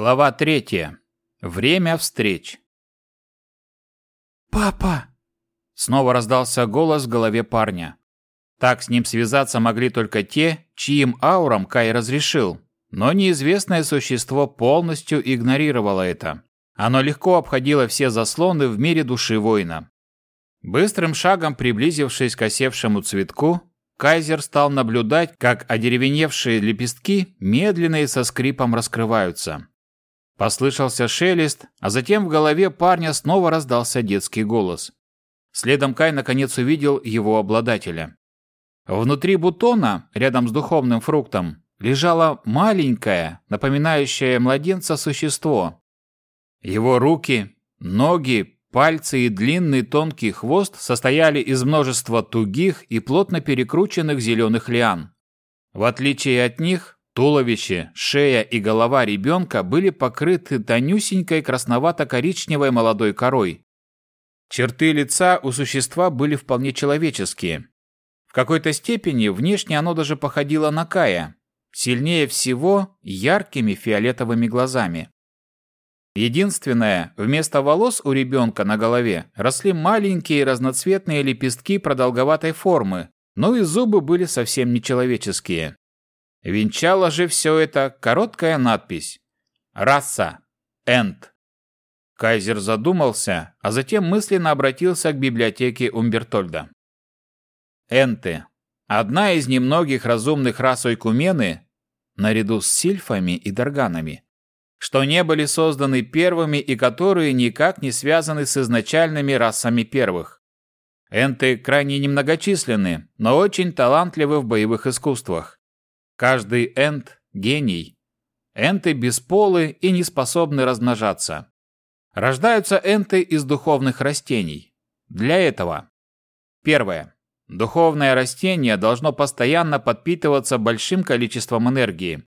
Глава третья. Время встреч. «Папа!» Снова раздался голос в голове парня. Так с ним связаться могли только те, чьим аурам Кай разрешил, но неизвестное существо полностью игнорировало это. Оно легко обходило все заслоны в мире души воина. Быстрым шагом приблизившись к осевшему цветку, Кайзер стал наблюдать, как одеревеневшие лепестки медленно и со скрипом раскрываются. Послышался шелест, а затем в голове парня снова раздался детский голос. Следом Кай наконец увидел его обладателя. Внутри бутона, рядом с духовным фруктом, лежало маленькое, напоминающее младенца существо. Его руки, ноги, пальцы и длинный тонкий хвост состояли из множества тугих и плотно перекрученных зеленых лиан. В отличие от них, Туловище, шея и голова ребенка были покрыты тонюсенькой красновато-коричневой молодой корой. Черты лица у существа были вполне человеческие. В какой-то степени внешне оно даже походило на Кая, сильнее всего яркими фиолетовыми глазами. Единственное, вместо волос у ребенка на голове росли маленькие разноцветные лепестки продолговатой формы, но и зубы были совсем нечеловеческие. Венчала же все это короткая надпись «Раса. Энд». Кайзер задумался, а затем мысленно обратился к библиотеке Умбертольда. Энты – одна из немногих разумных рас Ойкумены, наряду с сильфами и дарганами, что не были созданы первыми и которые никак не связаны с изначальными расами первых. Энты крайне немногочисленны, но очень талантливы в боевых искусствах. Каждый энт – гений. Энты бесполы и не способны размножаться. Рождаются энты из духовных растений. Для этого. Первое. Духовное растение должно постоянно подпитываться большим количеством энергии.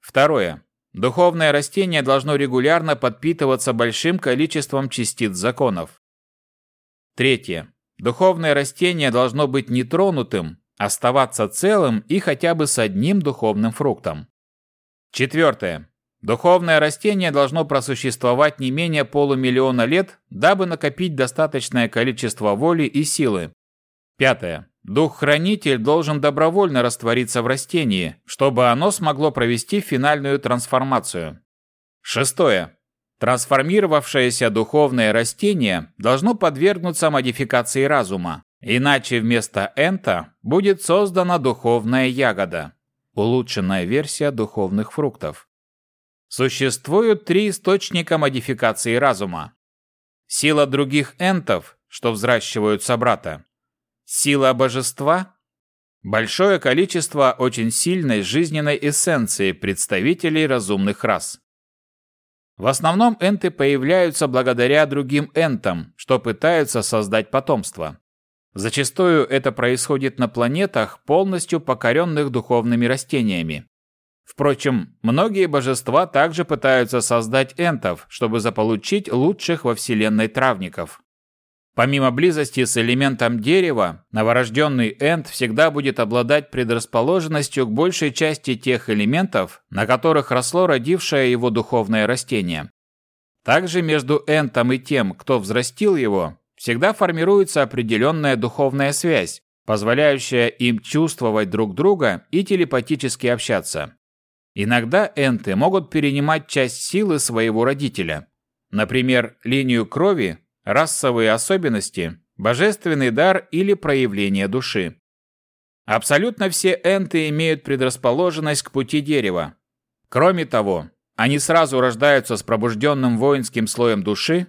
Второе. Духовное растение должно регулярно подпитываться большим количеством частиц законов. Третье. Духовное растение должно быть нетронутым, Оставаться целым и хотя бы с одним духовным фруктом. Четвертое. Духовное растение должно просуществовать не менее полумиллиона лет, дабы накопить достаточное количество воли и силы. Пятое. Дух-хранитель должен добровольно раствориться в растении, чтобы оно смогло провести финальную трансформацию. Шестое. Трансформировавшееся духовное растение должно подвергнуться модификации разума. Иначе вместо энта будет создана духовная ягода, улучшенная версия духовных фруктов. Существуют три источника модификации разума. Сила других энтов, что взращивают собрата. Сила божества. Большое количество очень сильной жизненной эссенции представителей разумных рас. В основном энты появляются благодаря другим энтам, что пытаются создать потомство. Зачастую это происходит на планетах, полностью покоренных духовными растениями. Впрочем, многие божества также пытаются создать энтов, чтобы заполучить лучших во Вселенной травников. Помимо близости с элементом дерева, новорожденный энт всегда будет обладать предрасположенностью к большей части тех элементов, на которых росло родившее его духовное растение. Также между энтом и тем, кто взрастил его, всегда формируется определенная духовная связь, позволяющая им чувствовать друг друга и телепатически общаться. Иногда энты могут перенимать часть силы своего родителя. Например, линию крови, расовые особенности, божественный дар или проявление души. Абсолютно все энты имеют предрасположенность к пути дерева. Кроме того, они сразу рождаются с пробужденным воинским слоем души,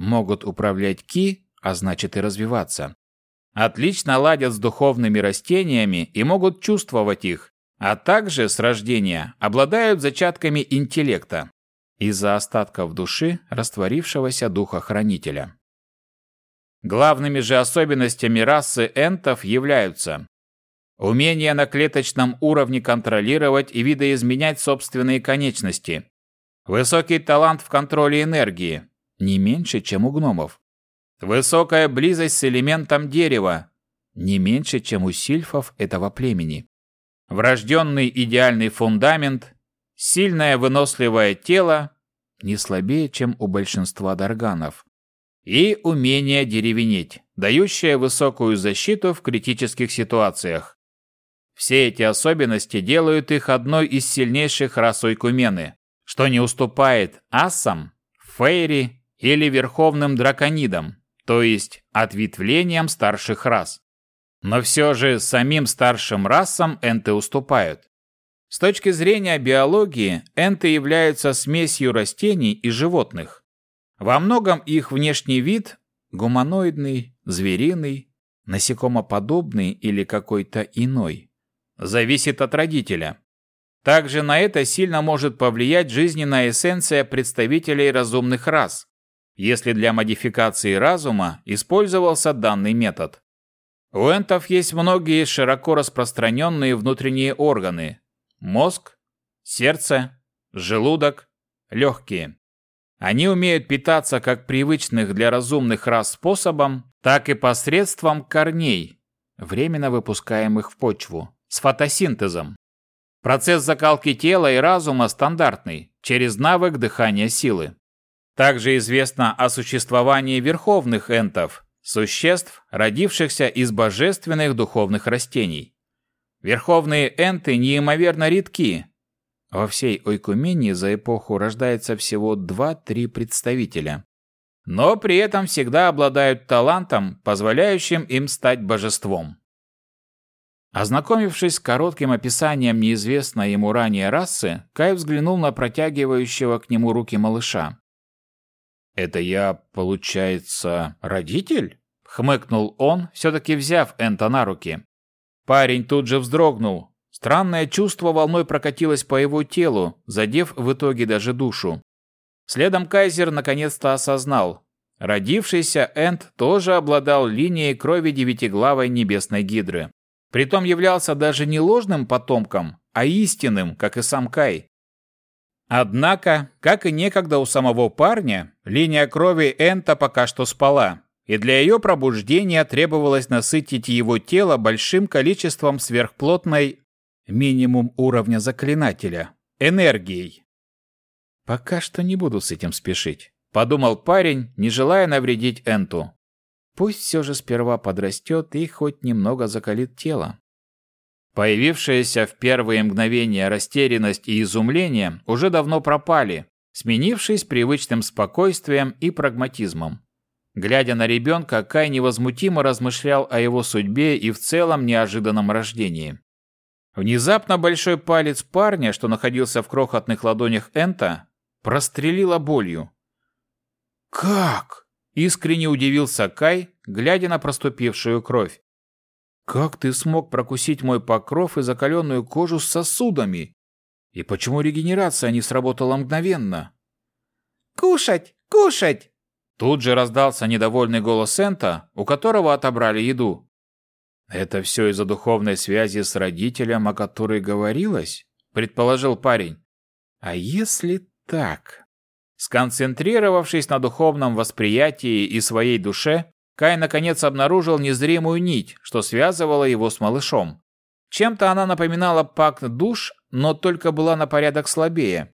могут управлять ки, а значит и развиваться. Отлично ладят с духовными растениями и могут чувствовать их, а также с рождения обладают зачатками интеллекта из-за остатков души растворившегося духа-хранителя. Главными же особенностями расы энтов являются умение на клеточном уровне контролировать и видоизменять собственные конечности, высокий талант в контроле энергии, не меньше, чем у гномов. Высокая близость с элементом дерева, не меньше, чем у сильфов этого племени. Врожденный идеальный фундамент, сильное выносливое тело, не слабее, чем у большинства дарганов, и умение деревенеть, дающее высокую защиту в критических ситуациях. Все эти особенности делают их одной из сильнейших рас Ойкумены, что не уступает асам, фейри или верховным драконидам, то есть ответвлениям старших рас. Но все же самим старшим расам энты уступают. С точки зрения биологии, энты являются смесью растений и животных. Во многом их внешний вид – гуманоидный, звериный, насекомоподобный или какой-то иной – зависит от родителя. Также на это сильно может повлиять жизненная эссенция представителей разумных рас, если для модификации разума использовался данный метод. У энтов есть многие широко распространенные внутренние органы, мозг, сердце, желудок, легкие. Они умеют питаться как привычных для разумных рас способом, так и посредством корней, временно выпускаемых в почву, с фотосинтезом. Процесс закалки тела и разума стандартный, через навык дыхания силы. Также известно о существовании верховных энтов, существ, родившихся из божественных духовных растений. Верховные энты неимоверно редки. Во всей Ойкумении за эпоху рождается всего 2-3 представителя. Но при этом всегда обладают талантом, позволяющим им стать божеством. Ознакомившись с коротким описанием неизвестной ему ранее расы, Кай взглянул на протягивающего к нему руки малыша. «Это я, получается, родитель?» — хмыкнул он, все-таки взяв Энта на руки. Парень тут же вздрогнул. Странное чувство волной прокатилось по его телу, задев в итоге даже душу. Следом Кайзер наконец-то осознал. Родившийся Энд тоже обладал линией крови девятиглавой небесной гидры. Притом являлся даже не ложным потомком, а истинным, как и сам Кай. Однако, как и некогда у самого парня, линия крови Энта пока что спала, и для ее пробуждения требовалось насытить его тело большим количеством сверхплотной минимум уровня заклинателя энергией. Пока что не буду с этим спешить, подумал парень, не желая навредить Энту. Пусть все же сперва подрастет и хоть немного закалит тело. Появившиеся в первые мгновения растерянность и изумление уже давно пропали, сменившись привычным спокойствием и прагматизмом. Глядя на ребенка, Кай невозмутимо размышлял о его судьбе и в целом неожиданном рождении. Внезапно большой палец парня, что находился в крохотных ладонях Энта, прострелило болью. «Как?» – искренне удивился Кай, глядя на проступившую кровь. «Как ты смог прокусить мой покров и закаленную кожу с сосудами? И почему регенерация не сработала мгновенно?» «Кушать! Кушать!» Тут же раздался недовольный голос Энта, у которого отобрали еду. «Это все из-за духовной связи с родителем, о которой говорилось?» – предположил парень. «А если так?» Сконцентрировавшись на духовном восприятии и своей душе, Кай наконец обнаружил незримую нить, что связывала его с малышом. Чем-то она напоминала пакт душ, но только была на порядок слабее.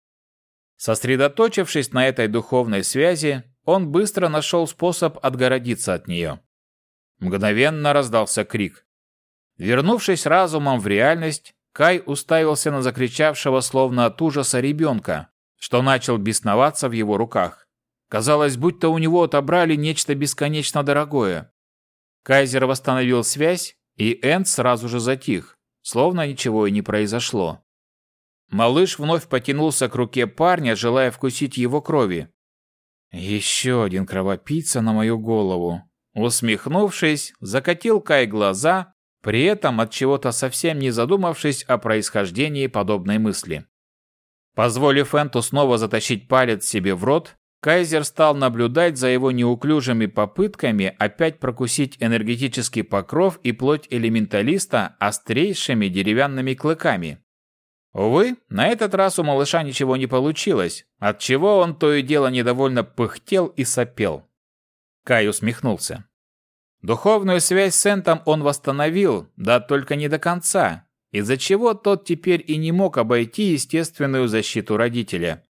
Сосредоточившись на этой духовной связи, он быстро нашел способ отгородиться от нее. Мгновенно раздался крик. Вернувшись разумом в реальность, Кай уставился на закричавшего словно от ужаса ребенка, что начал бесноваться в его руках. Казалось, будто у него отобрали нечто бесконечно дорогое. Кайзер восстановил связь, и Энд сразу же затих, словно ничего и не произошло. Малыш вновь потянулся к руке парня, желая вкусить его крови, еще один кровопийца на мою голову. Усмехнувшись, закатил Кай глаза, при этом от чего-то совсем не задумавшись о происхождении подобной мысли. Позволив Энту снова затащить палец себе в рот, Кайзер стал наблюдать за его неуклюжими попытками опять прокусить энергетический покров и плоть элементалиста острейшими деревянными клыками. Увы, на этот раз у малыша ничего не получилось, отчего он то и дело недовольно пыхтел и сопел. Кай усмехнулся. Духовную связь с Сентом он восстановил, да только не до конца, из-за чего тот теперь и не мог обойти естественную защиту родителя.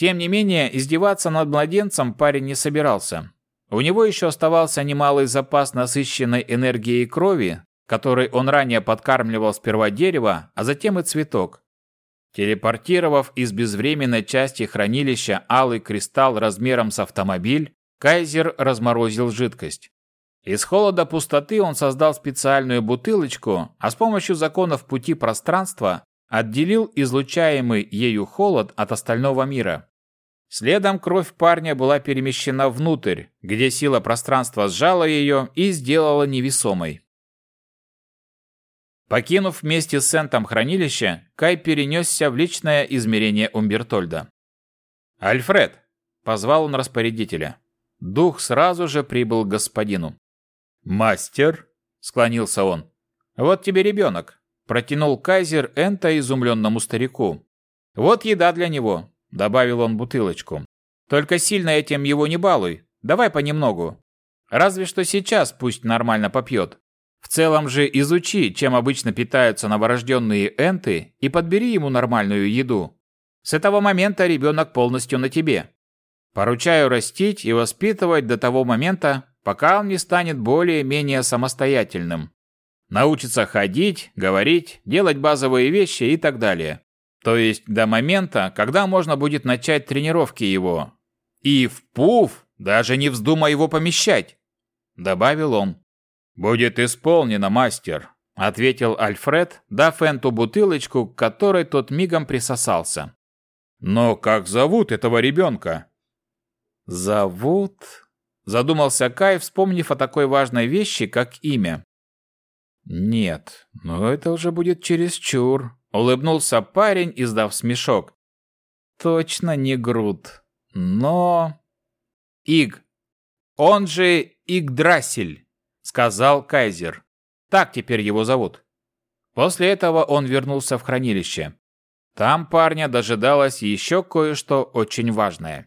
Тем не менее, издеваться над младенцем парень не собирался. У него еще оставался немалый запас насыщенной энергии крови, который он ранее подкармливал сперва дерево, а затем и цветок. Телепортировав из безвременной части хранилища алый кристалл размером с автомобиль, Кайзер разморозил жидкость. Из холода пустоты он создал специальную бутылочку, а с помощью законов пути пространства отделил излучаемый ею холод от остального мира. Следом кровь парня была перемещена внутрь, где сила пространства сжала ее и сделала невесомой. Покинув вместе с Сентом хранилище, Кай перенесся в личное измерение Умбертольда. «Альфред!» – позвал он распорядителя. Дух сразу же прибыл к господину. «Мастер!» – склонился он. «Вот тебе ребенок!» – протянул Кайзер Энта изумленному старику. «Вот еда для него. Добавил он бутылочку. Только сильно этим его не балуй. Давай понемногу. Разве что сейчас пусть нормально попьет. В целом же изучи, чем обычно питаются новорожденные энты, и подбери ему нормальную еду. С этого момента ребенок полностью на тебе. Поручаю растить и воспитывать до того момента, пока он не станет более-менее самостоятельным. Научится ходить, говорить, делать базовые вещи и так далее. То есть до момента, когда можно будет начать тренировки его. И в пуф даже не вздумай его помещать, добавил он. Будет исполнено, мастер, ответил Альфред, дав Энту бутылочку, к которой тот мигом присосался. Но как зовут этого ребенка? Зовут... Задумался Кай, вспомнив о такой важной вещи, как имя. Нет, но это уже будет чересчур. Улыбнулся парень, издав смешок. Точно не Грут. Но... Иг. Он же Игдрасель, сказал Кайзер. Так теперь его зовут. После этого он вернулся в хранилище. Там парня дожидалось еще кое-что очень важное.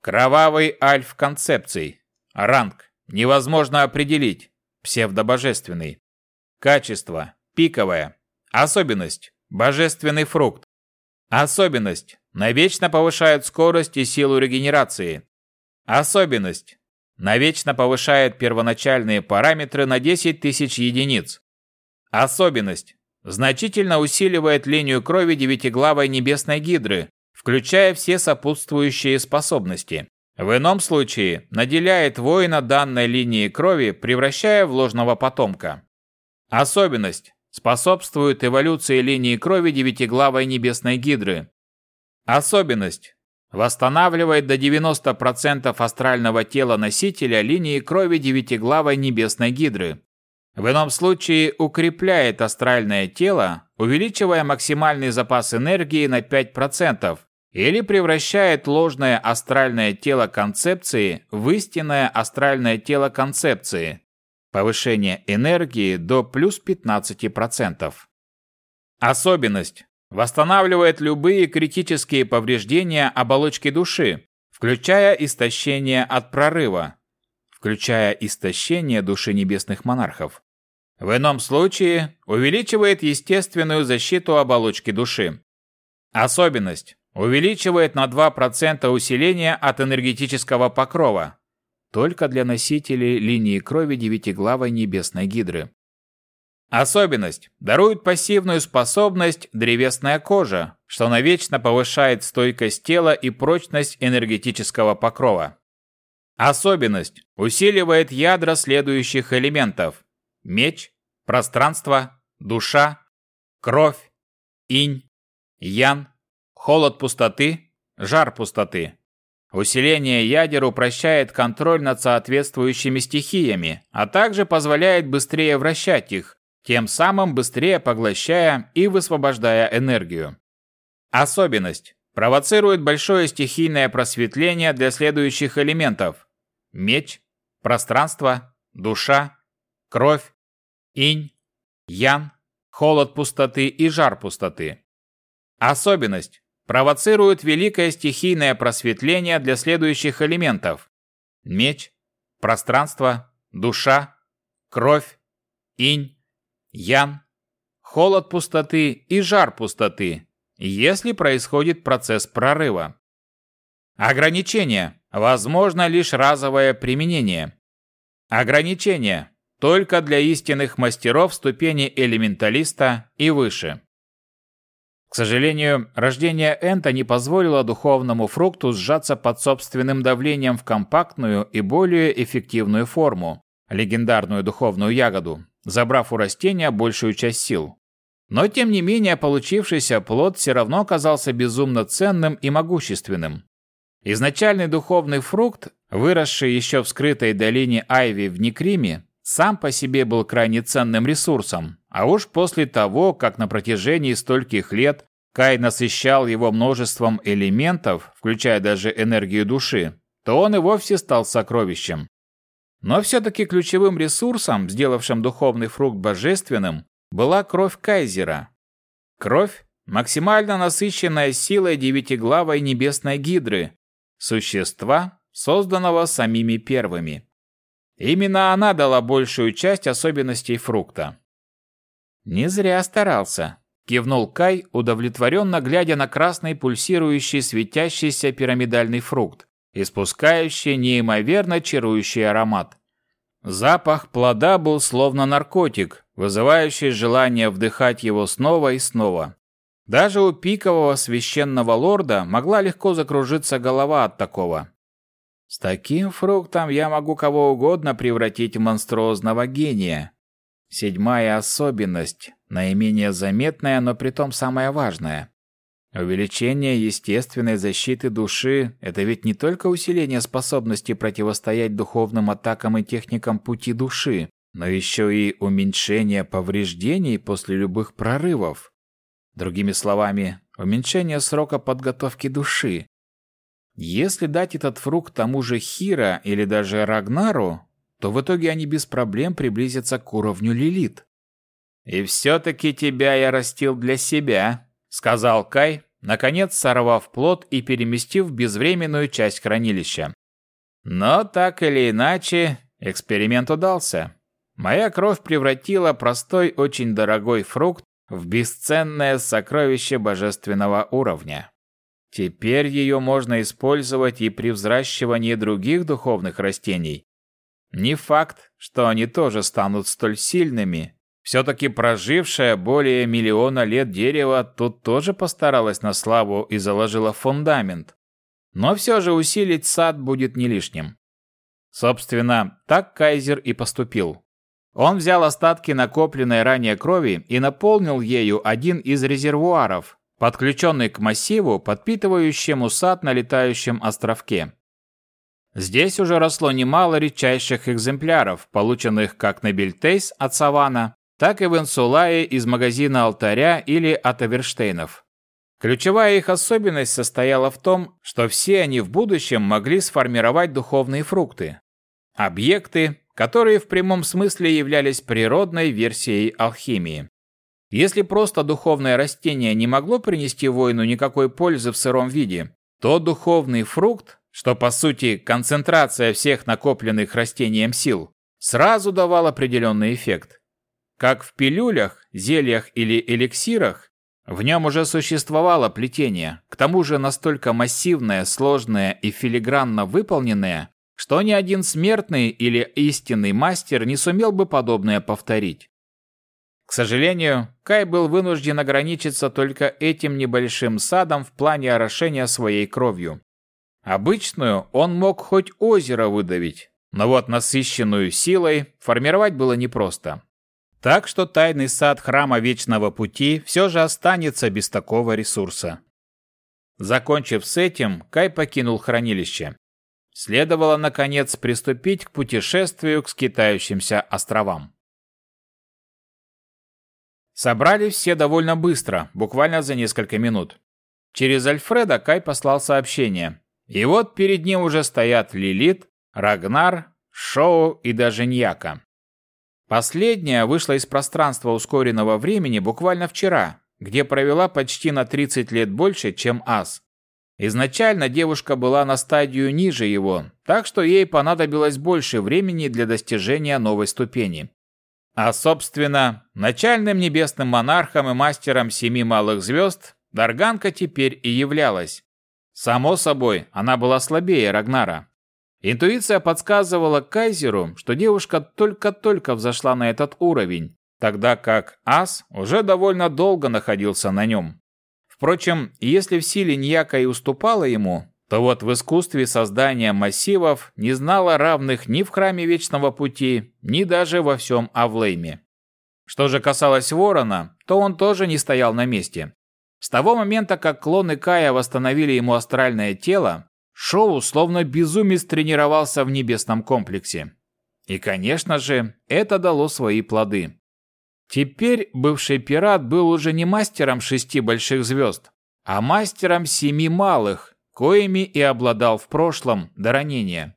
Кровавый альф концепций. Ранг. Невозможно определить. Псевдобожественный. Качество. Пиковое. Особенность – божественный фрукт. Особенность – навечно повышает скорость и силу регенерации. Особенность – навечно повышает первоначальные параметры на 10 тысяч единиц. Особенность – значительно усиливает линию крови девятиглавой небесной гидры, включая все сопутствующие способности. В ином случае наделяет воина данной линии крови, превращая в ложного потомка. Особенность способствует эволюции линии крови девятиглавой небесной гидры. Особенность. Восстанавливает до 90% астрального тела носителя линии крови девятиглавой небесной гидры. В ином случае укрепляет астральное тело, увеличивая максимальный запас энергии на 5%, или превращает ложное астральное тело концепции в истинное астральное тело концепции, Повышение энергии до плюс 15%. Особенность. Восстанавливает любые критические повреждения оболочки души, включая истощение от прорыва, включая истощение души небесных монархов. В ином случае увеличивает естественную защиту оболочки души. Особенность. Увеличивает на 2% усиление от энергетического покрова, только для носителей линии крови девятиглавой небесной гидры. Особенность. Дарует пассивную способность древесная кожа, что навечно повышает стойкость тела и прочность энергетического покрова. Особенность. Усиливает ядра следующих элементов. Меч, пространство, душа, кровь, инь, ян, холод пустоты, жар пустоты. Усиление ядер упрощает контроль над соответствующими стихиями, а также позволяет быстрее вращать их, тем самым быстрее поглощая и высвобождая энергию. Особенность. Провоцирует большое стихийное просветление для следующих элементов. Меч, пространство, душа, кровь, инь, ян, холод пустоты и жар пустоты. Особенность провоцирует великое стихийное просветление для следующих элементов. Меч, пространство, душа, кровь, инь, ян, холод пустоты и жар пустоты, если происходит процесс прорыва. Ограничение. Возможно лишь разовое применение. Ограничение. Только для истинных мастеров ступени элементалиста и выше. К сожалению, рождение Энта не позволило духовному фрукту сжаться под собственным давлением в компактную и более эффективную форму – легендарную духовную ягоду, забрав у растения большую часть сил. Но тем не менее получившийся плод все равно оказался безумно ценным и могущественным. Изначальный духовный фрукт, выросший еще в скрытой долине Айви в Некриме, сам по себе был крайне ценным ресурсом, а уж после того, как на протяжении стольких лет Кай насыщал его множеством элементов, включая даже энергию души, то он и вовсе стал сокровищем. Но все-таки ключевым ресурсом, сделавшим духовный фрукт божественным, была кровь Кайзера. Кровь, максимально насыщенная силой девятиглавой небесной гидры, существа, созданного самими первыми. Именно она дала большую часть особенностей фрукта. «Не зря старался», – кивнул Кай, удовлетворенно глядя на красный пульсирующий светящийся пирамидальный фрукт, испускающий неимоверно чарующий аромат. Запах плода был словно наркотик, вызывающий желание вдыхать его снова и снова. Даже у пикового священного лорда могла легко закружиться голова от такого. С таким фруктом я могу кого угодно превратить в монструозного гения. Седьмая особенность, наименее заметная, но притом самая важная. Увеличение естественной защиты души – это ведь не только усиление способности противостоять духовным атакам и техникам пути души, но еще и уменьшение повреждений после любых прорывов. Другими словами, уменьшение срока подготовки души. Если дать этот фрукт тому же Хира или даже Рагнару, то в итоге они без проблем приблизятся к уровню Лилит. «И все-таки тебя я растил для себя», — сказал Кай, наконец сорвав плод и переместив безвременную часть хранилища. Но так или иначе, эксперимент удался. Моя кровь превратила простой, очень дорогой фрукт в бесценное сокровище божественного уровня. Теперь ее можно использовать и при взращивании других духовных растений. Не факт, что они тоже станут столь сильными. Все-таки прожившее более миллиона лет дерево тут тоже постаралось на славу и заложило фундамент. Но все же усилить сад будет не лишним. Собственно, так Кайзер и поступил. Он взял остатки накопленной ранее крови и наполнил ею один из резервуаров, подключенный к массиву, подпитывающему сад на летающем островке. Здесь уже росло немало редчайших экземпляров, полученных как на Бельтейс от Савана, так и в Инсулае из магазина Алтаря или от Эверштейнов. Ключевая их особенность состояла в том, что все они в будущем могли сформировать духовные фрукты. Объекты, которые в прямом смысле являлись природной версией алхимии. Если просто духовное растение не могло принести воину никакой пользы в сыром виде, то духовный фрукт, что по сути концентрация всех накопленных растением сил, сразу давал определенный эффект. Как в пилюлях, зельях или эликсирах, в нем уже существовало плетение, к тому же настолько массивное, сложное и филигранно выполненное, что ни один смертный или истинный мастер не сумел бы подобное повторить. К сожалению, Кай был вынужден ограничиться только этим небольшим садом в плане орошения своей кровью. Обычную он мог хоть озеро выдавить, но вот насыщенную силой формировать было непросто. Так что тайный сад Храма Вечного Пути все же останется без такого ресурса. Закончив с этим, Кай покинул хранилище. Следовало, наконец, приступить к путешествию к скитающимся островам. Собрали все довольно быстро, буквально за несколько минут. Через Альфреда Кай послал сообщение. И вот перед ним уже стоят Лилит, Рагнар, Шоу и даже Ньяка. Последняя вышла из пространства ускоренного времени буквально вчера, где провела почти на 30 лет больше, чем Ас. Изначально девушка была на стадию ниже его, так что ей понадобилось больше времени для достижения новой ступени. А, собственно, начальным небесным монархом и мастером семи малых звезд Дарганка теперь и являлась. Само собой, она была слабее Рагнара. Интуиция подсказывала Кайзеру, что девушка только-только взошла на этот уровень, тогда как Ас уже довольно долго находился на нем. Впрочем, если в силе Ньяка и уступала ему, то вот в искусстве создания массивов не знала равных ни в Храме Вечного Пути, ни даже во всем Авлейме. Что же касалось Ворона, то он тоже не стоял на месте. С того момента, как клоны Кая восстановили ему астральное тело, Шоу словно безумец тренировался в небесном комплексе. И, конечно же, это дало свои плоды. Теперь бывший пират был уже не мастером шести больших звезд, а мастером семи малых, коими и обладал в прошлом до ранения.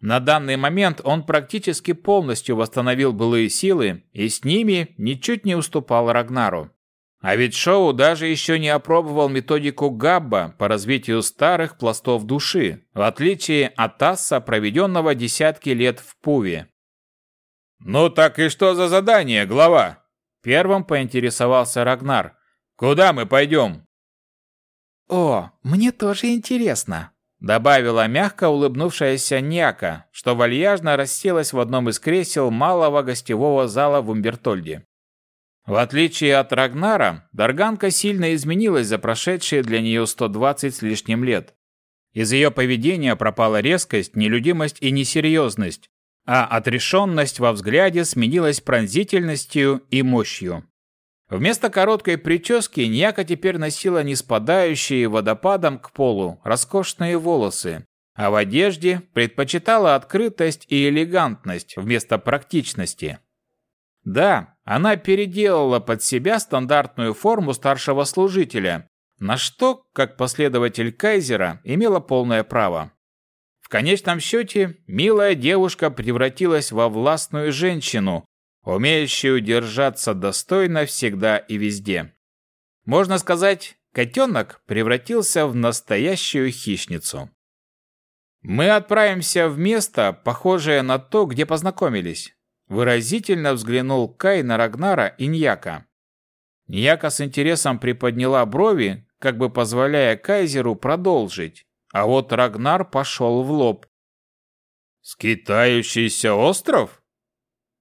На данный момент он практически полностью восстановил былые силы и с ними ничуть не уступал Рагнару. А ведь Шоу даже еще не опробовал методику Габба по развитию старых пластов души, в отличие от Тасса, проведенного десятки лет в Пуве. «Ну так и что за задание, глава?» Первым поинтересовался Рагнар. «Куда мы пойдем?» «О, мне тоже интересно», — добавила мягко улыбнувшаяся Няка, что вальяжно расселась в одном из кресел малого гостевого зала в Умбертольде. В отличие от Рагнара, Дарганка сильно изменилась за прошедшие для нее 120 с лишним лет. Из ее поведения пропала резкость, нелюдимость и несерьезность, а отрешенность во взгляде сменилась пронзительностью и мощью. Вместо короткой прически Ньяка теперь носила не спадающие водопадом к полу роскошные волосы, а в одежде предпочитала открытость и элегантность вместо практичности. Да, она переделала под себя стандартную форму старшего служителя, на что, как последователь Кайзера, имела полное право. В конечном счете, милая девушка превратилась во властную женщину, умеющую держаться достойно всегда и везде. Можно сказать, котенок превратился в настоящую хищницу. Мы отправимся в место, похожее на то, где познакомились. Выразительно взглянул Кай на Рагнара и Ньяка. Ньяка с интересом приподняла брови, как бы позволяя Кайзеру продолжить, а вот Рагнар пошел в лоб. «Скитающийся остров?»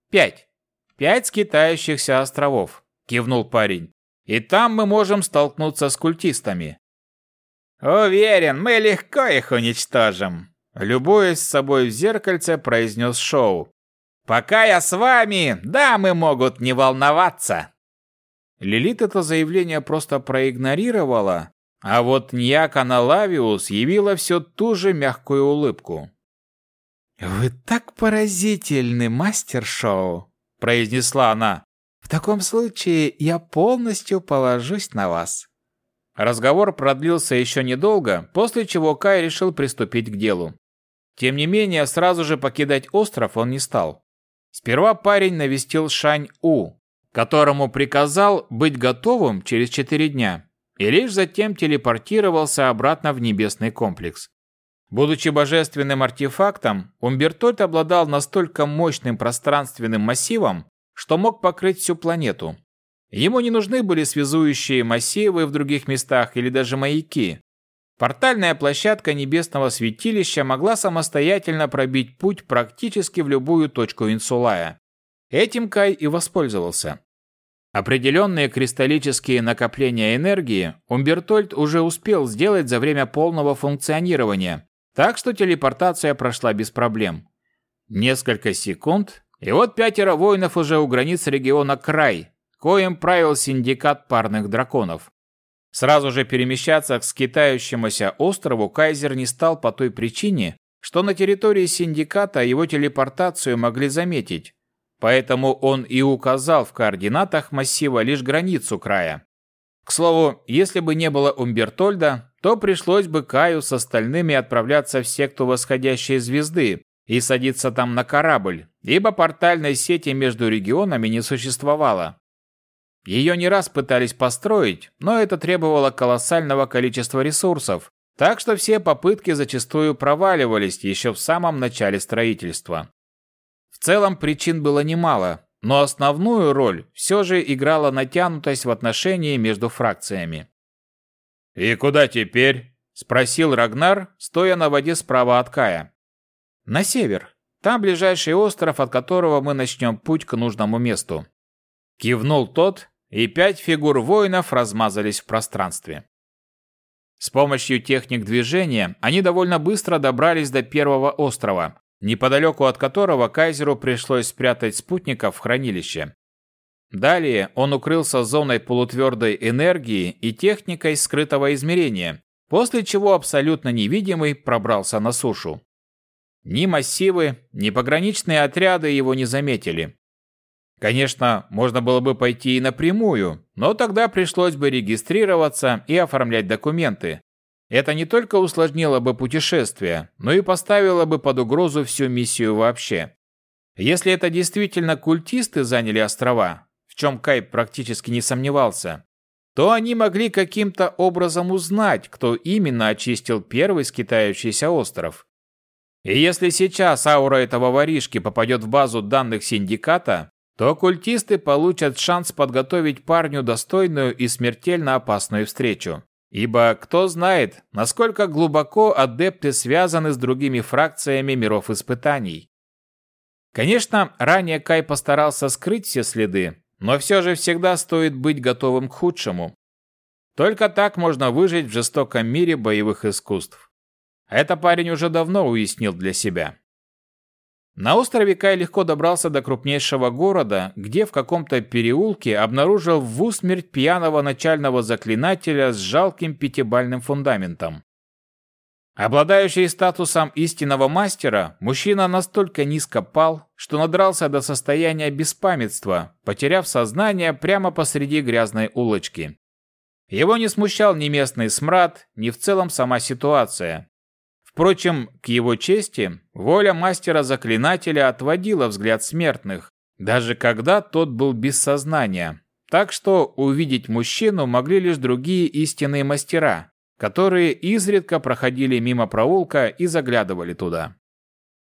«Пять. «Пять скитающихся островов», — кивнул парень. «И там мы можем столкнуться с культистами». «Уверен, мы легко их уничтожим», — любуясь с собой в зеркальце, произнес Шоу. «Пока я с вами, дамы могут не волноваться». Лилит это заявление просто проигнорировала, а вот Ньяка Налавиус явила все ту же мягкую улыбку. «Вы так поразительны, мастер Шоу!» Произнесла она. В таком случае я полностью положусь на вас. Разговор продлился еще недолго, после чего Кай решил приступить к делу. Тем не менее, сразу же покидать остров он не стал. Сперва парень навестил Шань-У, которому приказал быть готовым через четыре дня, и лишь затем телепортировался обратно в небесный комплекс. Будучи божественным артефактом, Умбертольд обладал настолько мощным пространственным массивом, что мог покрыть всю планету. Ему не нужны были связующие массивы в других местах или даже маяки. Портальная площадка небесного святилища могла самостоятельно пробить путь практически в любую точку Инсулая. Этим Кай и воспользовался. Определенные кристаллические накопления энергии Умбертольд уже успел сделать за время полного функционирования, так что телепортация прошла без проблем. Несколько секунд, и вот пятеро воинов уже у границ региона Край, коим правил синдикат парных драконов. Сразу же перемещаться к скитающемуся острову Кайзер не стал по той причине, что на территории синдиката его телепортацию могли заметить, поэтому он и указал в координатах массива лишь границу края. К слову, если бы не было Умбертольда, то пришлось бы Каю с остальными отправляться в секту восходящей звезды и садиться там на корабль, ибо портальной сети между регионами не существовало. Ее не раз пытались построить, но это требовало колоссального количества ресурсов, так что все попытки зачастую проваливались еще в самом начале строительства. В целом причин было немало, но основную роль все же играла натянутость в отношении между фракциями. «И куда теперь?» – спросил Рагнар, стоя на воде справа от Кая. «На север. Там ближайший остров, от которого мы начнем путь к нужному месту». Кивнул тот, и пять фигур воинов размазались в пространстве. С помощью техник движения они довольно быстро добрались до первого острова, неподалеку от которого кайзеру пришлось спрятать спутников в хранилище. Далее он укрылся зоной полутвердой энергии и техникой скрытого измерения, после чего абсолютно невидимый пробрался на сушу. Ни массивы, ни пограничные отряды его не заметили. Конечно, можно было бы пойти и напрямую, но тогда пришлось бы регистрироваться и оформлять документы. Это не только усложнило бы путешествие, но и поставило бы под угрозу всю миссию вообще. Если это действительно культисты заняли острова, в чем Кай практически не сомневался, то они могли каким-то образом узнать, кто именно очистил первый скитающийся остров. И если сейчас аура этого воришки попадет в базу данных синдиката, то культисты получат шанс подготовить парню достойную и смертельно опасную встречу. Ибо кто знает, насколько глубоко адепты связаны с другими фракциями миров испытаний. Конечно, ранее Кай постарался скрыть все следы, но все же всегда стоит быть готовым к худшему. Только так можно выжить в жестоком мире боевых искусств. Это парень уже давно уяснил для себя. На острове Кай легко добрался до крупнейшего города, где в каком-то переулке обнаружил в усмерть пьяного начального заклинателя с жалким пятибальным фундаментом. Обладающий статусом истинного мастера, мужчина настолько низко пал, что надрался до состояния беспамятства, потеряв сознание прямо посреди грязной улочки. Его не смущал ни местный смрад, ни в целом сама ситуация. Впрочем, к его чести, воля мастера-заклинателя отводила взгляд смертных, даже когда тот был без сознания. Так что увидеть мужчину могли лишь другие истинные мастера, которые изредка проходили мимо проулка и заглядывали туда.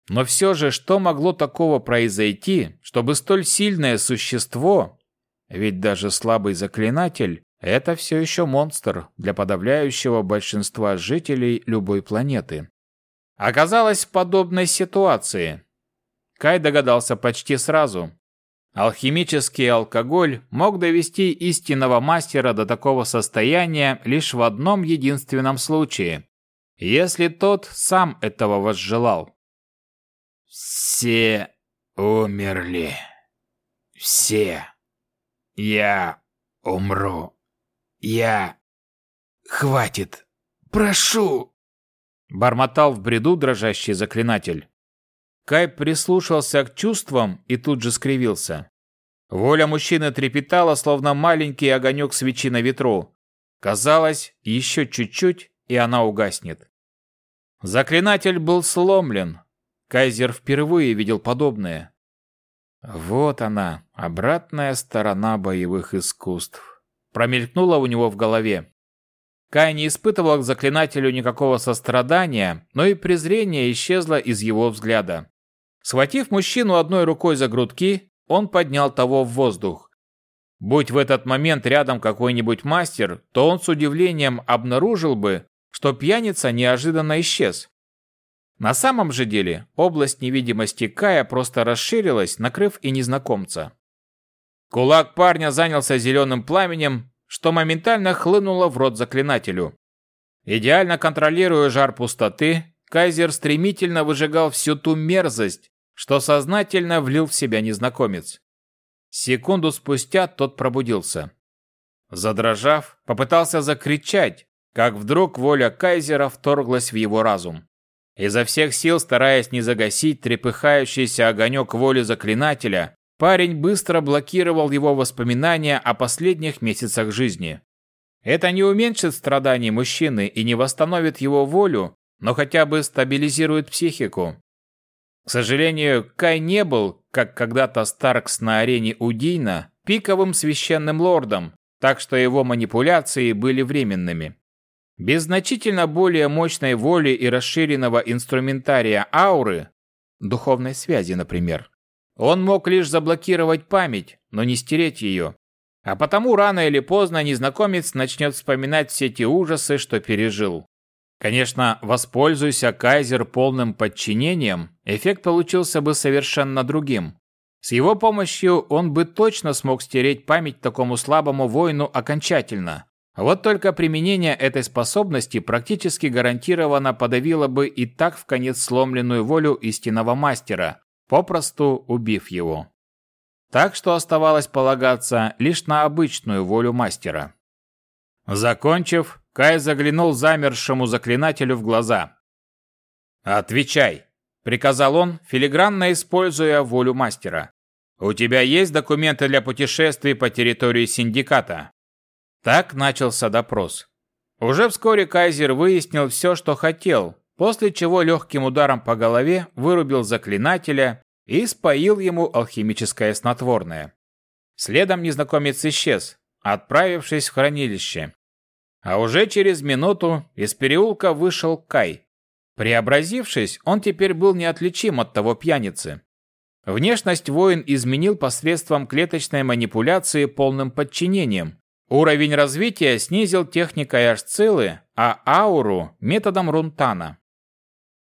Но все же, что могло такого произойти, чтобы столь сильное существо, ведь даже слабый заклинатель, это все еще монстр для подавляющего большинства жителей любой планеты. Оказалось в подобной ситуации. Кай догадался почти сразу. Алхимический алкоголь мог довести истинного мастера до такого состояния лишь в одном единственном случае, если тот сам этого возжелал. «Все умерли. Все. Я умру. Я... Хватит. Прошу!» Бормотал в бреду дрожащий заклинатель. Кай прислушался к чувствам и тут же скривился. Воля мужчины трепетала, словно маленький огонек свечи на ветру. Казалось, еще чуть-чуть, и она угаснет. Заклинатель был сломлен. Кайзер впервые видел подобное. Вот она, обратная сторона боевых искусств. Промелькнула у него в голове. Кай не испытывал к заклинателю никакого сострадания, но и презрение исчезло из его взгляда. Схватив мужчину одной рукой за грудки, он поднял того в воздух. Будь в этот момент рядом какой-нибудь мастер, то он с удивлением обнаружил бы, что пьяница неожиданно исчез. На самом же деле область невидимости Кая просто расширилась, накрыв и незнакомца. Кулак парня занялся зеленым пламенем, что моментально хлынуло в рот заклинателю. Идеально контролируя жар пустоты, Кайзер стремительно выжигал всю ту мерзость, что сознательно влил в себя незнакомец. Секунду спустя тот пробудился. Задрожав, попытался закричать, как вдруг воля Кайзера вторглась в его разум. Изо всех сил, стараясь не загасить трепыхающийся огонек воли заклинателя, Парень быстро блокировал его воспоминания о последних месяцах жизни. Это не уменьшит страданий мужчины и не восстановит его волю, но хотя бы стабилизирует психику. К сожалению, Кай не был, как когда-то Старкс на арене Удийна, пиковым священным лордом, так что его манипуляции были временными. Без значительно более мощной воли и расширенного инструментария ауры, духовной связи, например, Он мог лишь заблокировать память, но не стереть ее. А потому рано или поздно незнакомец начнет вспоминать все те ужасы, что пережил. Конечно, воспользуйся Кайзер полным подчинением, эффект получился бы совершенно другим. С его помощью он бы точно смог стереть память такому слабому воину окончательно. Вот только применение этой способности практически гарантированно подавило бы и так в конец сломленную волю истинного мастера, попросту убив его. Так что оставалось полагаться лишь на обычную волю мастера. Закончив, Кай заглянул замершему заклинателю в глаза. «Отвечай!» – приказал он, филигранно используя волю мастера. «У тебя есть документы для путешествий по территории синдиката?» Так начался допрос. Уже вскоре Кайзер выяснил все, что хотел, после чего легким ударом по голове вырубил заклинателя и споил ему алхимическое снотворное. Следом незнакомец исчез, отправившись в хранилище. А уже через минуту из переулка вышел Кай. Преобразившись, он теперь был неотличим от того пьяницы. Внешность воин изменил посредством клеточной манипуляции полным подчинением. Уровень развития снизил техникой Ашцилы, а ауру – методом Рунтана.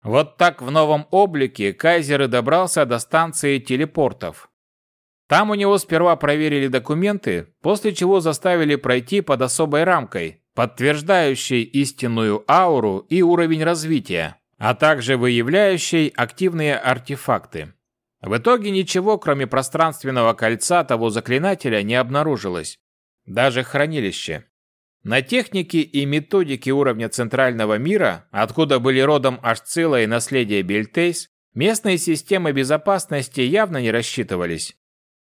Вот так в новом облике Кайзер и добрался до станции телепортов. Там у него сперва проверили документы, после чего заставили пройти под особой рамкой, подтверждающей истинную ауру и уровень развития, а также выявляющей активные артефакты. В итоге ничего, кроме пространственного кольца того заклинателя, не обнаружилось. Даже хранилище. На технике и методике уровня центрального мира, откуда были родом Ашцила и наследие Бельтейс, местные системы безопасности явно не рассчитывались.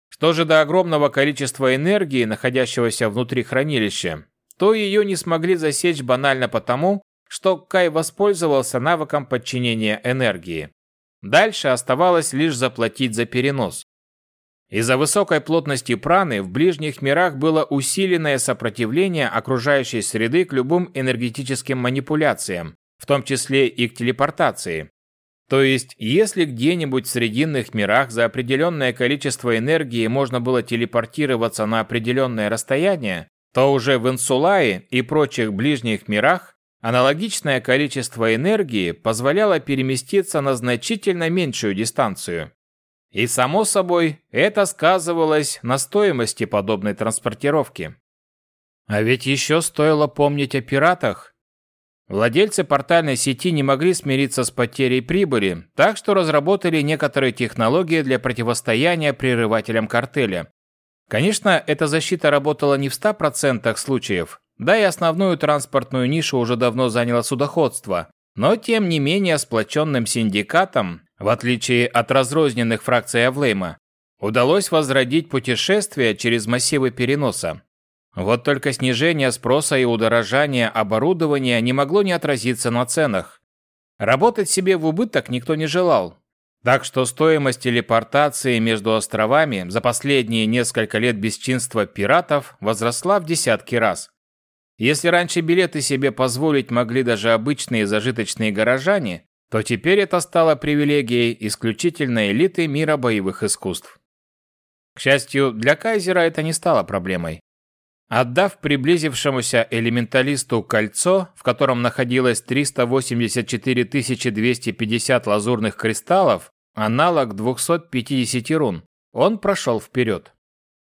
Что же до огромного количества энергии, находящегося внутри хранилища, то ее не смогли засечь банально потому, что Кай воспользовался навыком подчинения энергии. Дальше оставалось лишь заплатить за перенос. Из-за высокой плотности праны в ближних мирах было усиленное сопротивление окружающей среды к любым энергетическим манипуляциям, в том числе и к телепортации. То есть, если где-нибудь в срединных мирах за определенное количество энергии можно было телепортироваться на определенное расстояние, то уже в Инсулае и прочих ближних мирах аналогичное количество энергии позволяло переместиться на значительно меньшую дистанцию. И, само собой, это сказывалось на стоимости подобной транспортировки. А ведь еще стоило помнить о пиратах. Владельцы портальной сети не могли смириться с потерей прибыли, так что разработали некоторые технологии для противостояния прерывателям картеля. Конечно, эта защита работала не в 100% случаев, да и основную транспортную нишу уже давно заняло судоходство, но тем не менее сплоченным синдикатом в отличие от разрозненных фракций Авлейма, удалось возродить путешествия через массивы переноса. Вот только снижение спроса и удорожание оборудования не могло не отразиться на ценах. Работать себе в убыток никто не желал. Так что стоимость телепортации между островами за последние несколько лет бесчинства пиратов возросла в десятки раз. Если раньше билеты себе позволить могли даже обычные зажиточные горожане, то теперь это стало привилегией исключительной элиты мира боевых искусств. К счастью, для Кайзера это не стало проблемой. Отдав приблизившемуся элементалисту кольцо, в котором находилось 384 250 лазурных кристаллов, аналог 250 рун, он прошел вперед.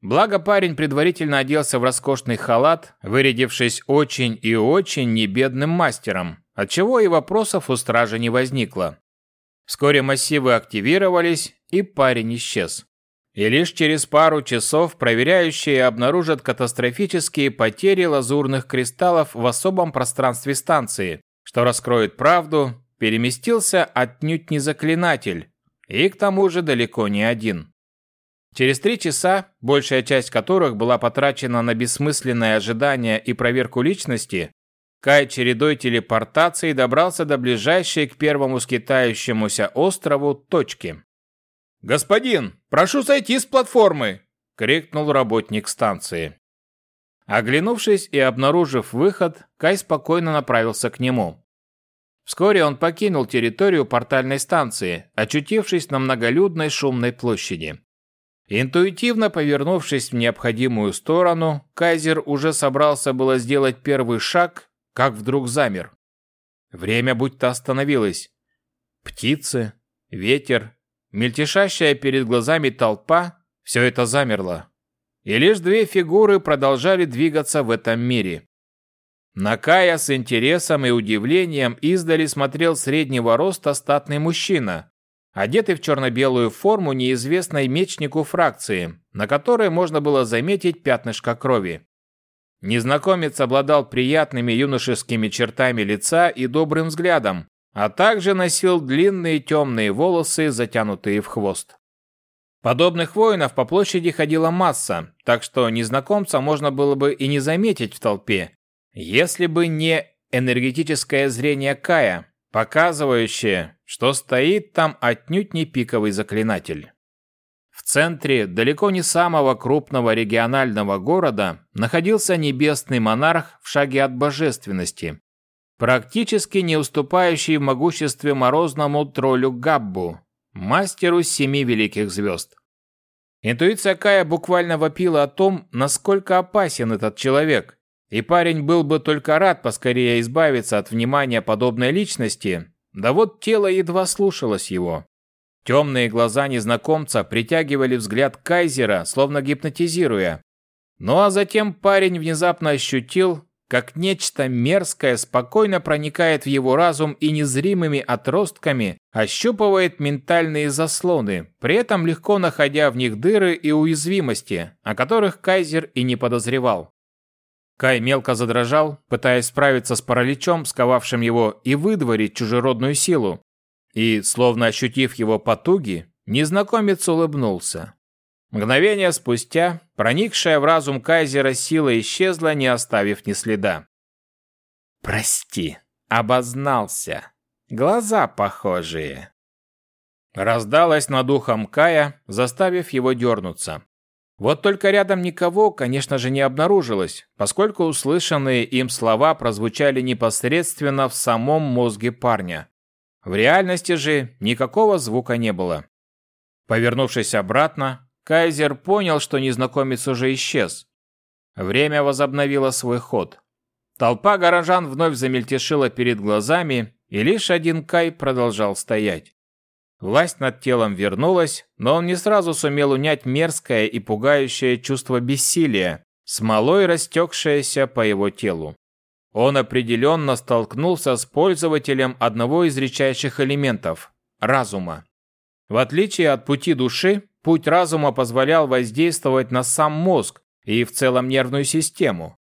Благо парень предварительно оделся в роскошный халат, вырядившись очень и очень небедным мастером, отчего и вопросов у стражи не возникло. Вскоре массивы активировались, и парень исчез. И лишь через пару часов проверяющие обнаружат катастрофические потери лазурных кристаллов в особом пространстве станции, что раскроет правду, переместился отнюдь не заклинатель, и к тому же далеко не один. Через три часа, большая часть которых была потрачена на бессмысленное ожидание и проверку личности, Кай чередой телепортации добрался до ближайшей к первому скитающемуся острову точки. «Господин, прошу сойти с платформы!» — крикнул работник станции. Оглянувшись и обнаружив выход, Кай спокойно направился к нему. Вскоре он покинул территорию портальной станции, очутившись на многолюдной шумной площади. Интуитивно повернувшись в необходимую сторону, Кайзер уже собрался было сделать первый шаг, как вдруг замер. Время будто остановилось. Птицы, ветер, мельтешащая перед глазами толпа – все это замерло. И лишь две фигуры продолжали двигаться в этом мире. На Кая с интересом и удивлением издали смотрел среднего роста статный мужчина, одетый в черно-белую форму неизвестной мечнику фракции, на которой можно было заметить пятнышко крови. Незнакомец обладал приятными юношескими чертами лица и добрым взглядом, а также носил длинные темные волосы, затянутые в хвост. Подобных воинов по площади ходила масса, так что незнакомца можно было бы и не заметить в толпе, если бы не энергетическое зрение Кая, показывающее, что стоит там отнюдь не пиковый заклинатель. В центре далеко не самого крупного регионального города находился небесный монарх в шаге от божественности, практически не уступающий в могуществе морозному троллю Габбу, мастеру семи великих звезд. Интуиция Кая буквально вопила о том, насколько опасен этот человек, и парень был бы только рад поскорее избавиться от внимания подобной личности, да вот тело едва слушалось его. Темные глаза незнакомца притягивали взгляд Кайзера, словно гипнотизируя. Ну а затем парень внезапно ощутил, как нечто мерзкое спокойно проникает в его разум и незримыми отростками ощупывает ментальные заслоны, при этом легко находя в них дыры и уязвимости, о которых Кайзер и не подозревал. Кай мелко задрожал, пытаясь справиться с параличом, сковавшим его, и выдворить чужеродную силу. И, словно ощутив его потуги, незнакомец улыбнулся. Мгновение спустя, проникшая в разум Кайзера сила исчезла, не оставив ни следа. «Прости, обознался. Глаза похожие». Раздалось над ухом Кая, заставив его дернуться. Вот только рядом никого, конечно же, не обнаружилось, поскольку услышанные им слова прозвучали непосредственно в самом мозге парня. В реальности же никакого звука не было. Повернувшись обратно, Кайзер понял, что незнакомец уже исчез. Время возобновило свой ход. Толпа горожан вновь замельтешила перед глазами, и лишь один Кай продолжал стоять. Власть над телом вернулась, но он не сразу сумел унять мерзкое и пугающее чувство бессилия, смолой растекшееся по его телу. Он определенно столкнулся с пользователем одного из редчайших элементов – разума. В отличие от пути души, путь разума позволял воздействовать на сам мозг и в целом нервную систему.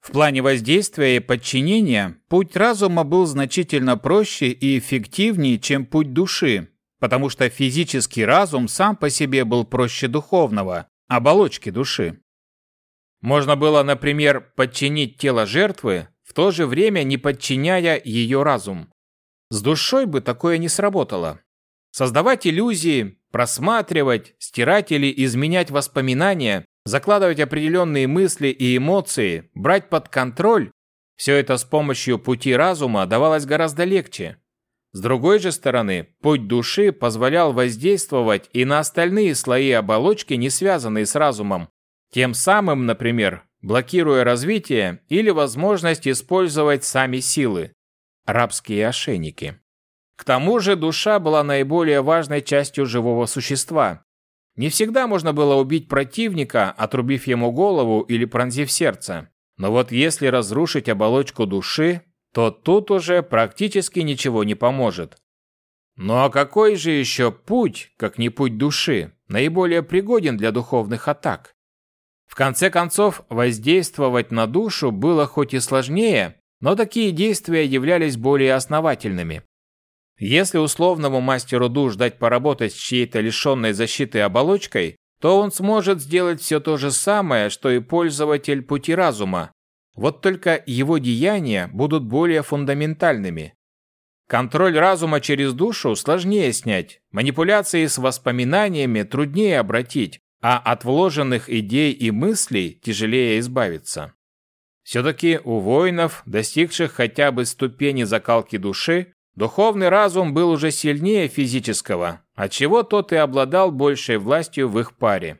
В плане воздействия и подчинения путь разума был значительно проще и эффективнее, чем путь души, потому что физический разум сам по себе был проще духовного, оболочки души. Можно было, например, подчинить тело жертвы, в то же время не подчиняя ее разум. С душой бы такое не сработало. Создавать иллюзии, просматривать, стирать или изменять воспоминания, закладывать определенные мысли и эмоции, брать под контроль – все это с помощью пути разума давалось гораздо легче. С другой же стороны, путь души позволял воздействовать и на остальные слои оболочки, не связанные с разумом, тем самым, например, блокируя развитие или возможность использовать сами силы – рабские ошейники. К тому же душа была наиболее важной частью живого существа. Не всегда можно было убить противника, отрубив ему голову или пронзив сердце. Но вот если разрушить оболочку души, то тут уже практически ничего не поможет. Ну а какой же еще путь, как не путь души, наиболее пригоден для духовных атак? В конце концов, воздействовать на душу было хоть и сложнее, но такие действия являлись более основательными. Если условному мастеру душ дать поработать с чьей-то лишенной защиты оболочкой, то он сможет сделать все то же самое, что и пользователь пути разума, вот только его деяния будут более фундаментальными. Контроль разума через душу сложнее снять, манипуляции с воспоминаниями труднее обратить, а от вложенных идей и мыслей тяжелее избавиться. Все-таки у воинов, достигших хотя бы ступени закалки души, духовный разум был уже сильнее физического, отчего тот и обладал большей властью в их паре.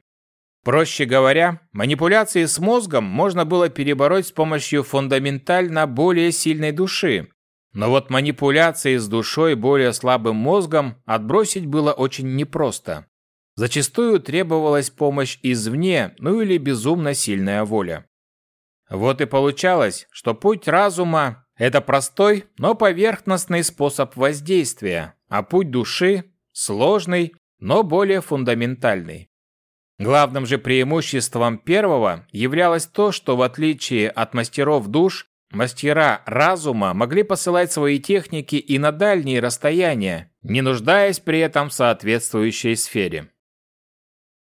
Проще говоря, манипуляции с мозгом можно было перебороть с помощью фундаментально более сильной души. Но вот манипуляции с душой более слабым мозгом отбросить было очень непросто. Зачастую требовалась помощь извне, ну или безумно сильная воля. Вот и получалось, что путь разума – это простой, но поверхностный способ воздействия, а путь души – сложный, но более фундаментальный. Главным же преимуществом первого являлось то, что в отличие от мастеров душ, мастера разума могли посылать свои техники и на дальние расстояния, не нуждаясь при этом в соответствующей сфере.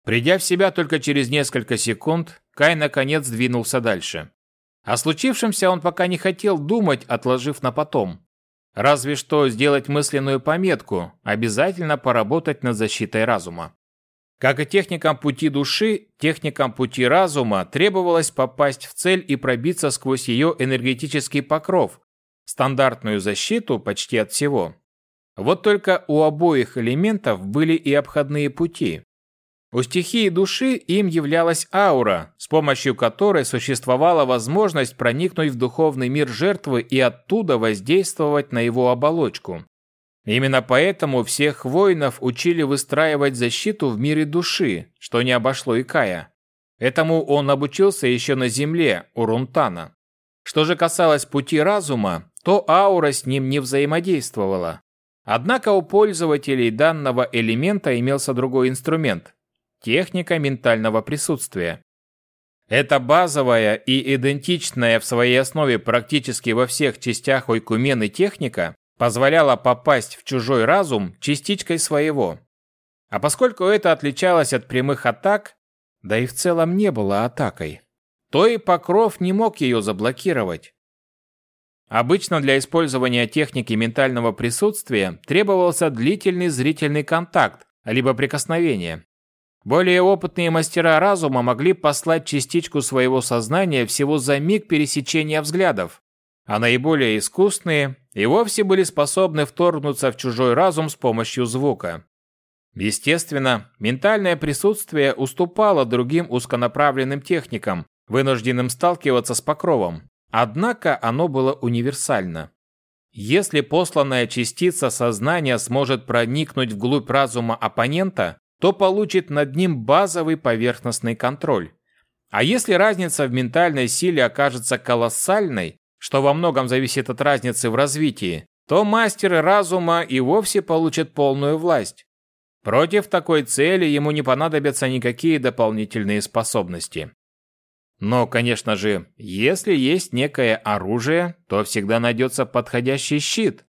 Придя в себя только через несколько секунд, Кай наконец двинулся дальше. О случившемся он пока не хотел думать, отложив на потом. Разве что сделать мысленную пометку, обязательно поработать над защитой разума. Как и техникам пути души, техникам пути разума требовалось попасть в цель и пробиться сквозь ее энергетический покров, стандартную защиту почти от всего. Вот только у обоих элементов были и обходные пути. У стихии души им являлась аура, с помощью которой существовала возможность проникнуть в духовный мир жертвы и оттуда воздействовать на его оболочку. Именно поэтому всех воинов учили выстраивать защиту в мире души, что не обошло и Кая. Этому он обучился еще на земле, у Рунтана. Что же касалось пути разума, то аура с ним не взаимодействовала. Однако у пользователей данного элемента имелся другой инструмент – техника ментального присутствия. Это базовая и идентичная в своей основе практически во всех частях ойкумены техника позволяла попасть в чужой разум частичкой своего. А поскольку это отличалось от прямых атак, да и в целом не было атакой, то и Покров не мог ее заблокировать. Обычно для использования техники ментального присутствия требовался длительный зрительный контакт, либо прикосновение. Более опытные мастера разума могли послать частичку своего сознания всего за миг пересечения взглядов, а наиболее искусные и вовсе были способны вторгнуться в чужой разум с помощью звука. Естественно, ментальное присутствие уступало другим узконаправленным техникам, вынужденным сталкиваться с покровом. Однако оно было универсально. Если посланная частица сознания сможет проникнуть вглубь разума оппонента, то получит над ним базовый поверхностный контроль. А если разница в ментальной силе окажется колоссальной, что во многом зависит от разницы в развитии, то мастеры разума и вовсе получат полную власть. Против такой цели ему не понадобятся никакие дополнительные способности. Но, конечно же, если есть некое оружие, то всегда найдется подходящий щит.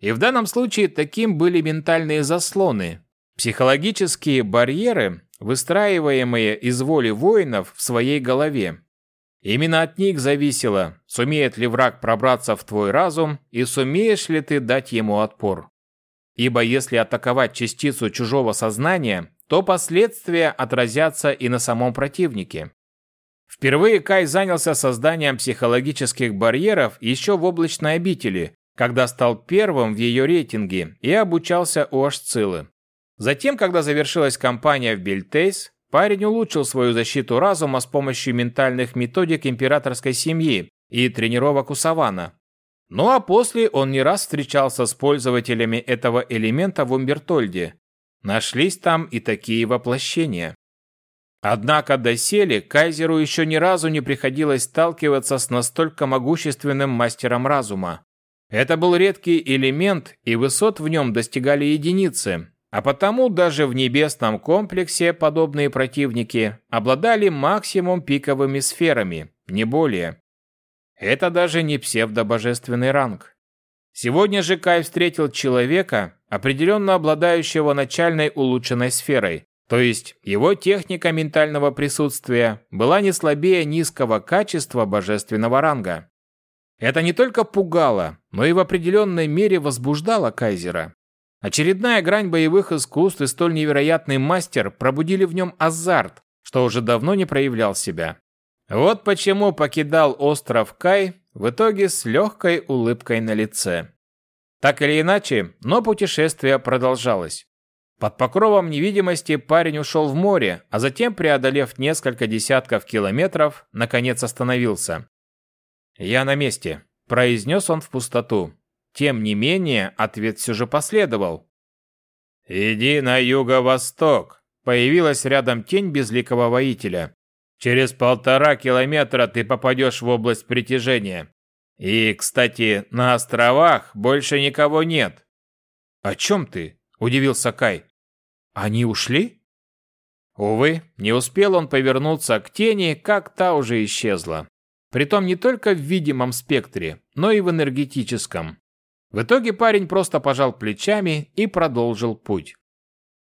И в данном случае таким были ментальные заслоны, психологические барьеры, выстраиваемые из воли воинов в своей голове, Именно от них зависело, сумеет ли враг пробраться в твой разум и сумеешь ли ты дать ему отпор. Ибо если атаковать частицу чужого сознания, то последствия отразятся и на самом противнике. Впервые Кай занялся созданием психологических барьеров еще в облачной обители, когда стал первым в ее рейтинге и обучался у Ашцилы. Затем, когда завершилась кампания в Бельтейс, Парень улучшил свою защиту разума с помощью ментальных методик императорской семьи и тренировок у Савана. Ну а после он не раз встречался с пользователями этого элемента в Умбертольде. Нашлись там и такие воплощения. Однако доселе Кайзеру еще ни разу не приходилось сталкиваться с настолько могущественным мастером разума. Это был редкий элемент, и высот в нем достигали единицы, а потому даже в небесном комплексе подобные противники обладали максимум пиковыми сферами, не более. Это даже не псевдобожественный ранг. Сегодня же Кай встретил человека, определенно обладающего начальной улучшенной сферой, то есть его техника ментального присутствия была не слабее низкого качества божественного ранга. Это не только пугало, но и в определенной мере возбуждало Кайзера. Очередная грань боевых искусств и столь невероятный мастер пробудили в нем азарт, что уже давно не проявлял себя. Вот почему покидал остров Кай в итоге с легкой улыбкой на лице. Так или иначе, но путешествие продолжалось. Под покровом невидимости парень ушел в море, а затем, преодолев несколько десятков километров, наконец остановился. «Я на месте», – произнес он в пустоту. Тем не менее, ответ все же последовал. «Иди на юго-восток», – появилась рядом тень безликого воителя. «Через полтора километра ты попадешь в область притяжения. И, кстати, на островах больше никого нет». «О чем ты?» – удивился Кай. Они ушли? Увы, не успел он повернуться к тени, как та уже исчезла. Притом не только в видимом спектре, но и в энергетическом. В итоге парень просто пожал плечами и продолжил путь.